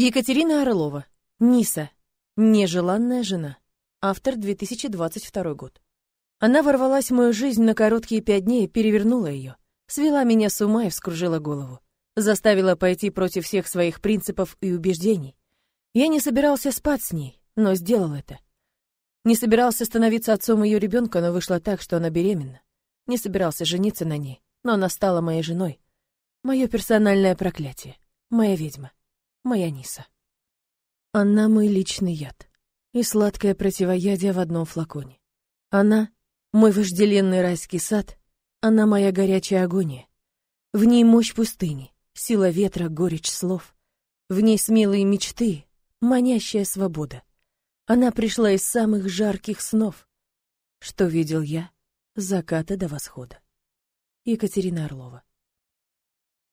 Екатерина Орлова. Ниса. Нежеланная жена. Автор 2022 год. Она ворвалась в мою жизнь на короткие пять дней и перевернула ее. Свела меня с ума и вскружила голову. Заставила пойти против всех своих принципов и убеждений. Я не собирался спать с ней, но сделал это. Не собирался становиться отцом ее ребенка, но вышло так, что она беременна. Не собирался жениться на ней, но она стала моей женой. Мое персональное проклятие. Моя ведьма моя Ниса. Она мой личный яд и сладкое противоядие в одном флаконе. Она — мой вожделенный райский сад, она моя горячая агония. В ней мощь пустыни, сила ветра, горечь слов. В ней смелые мечты, манящая свобода. Она пришла из самых жарких снов, что видел я с заката до восхода. Екатерина Орлова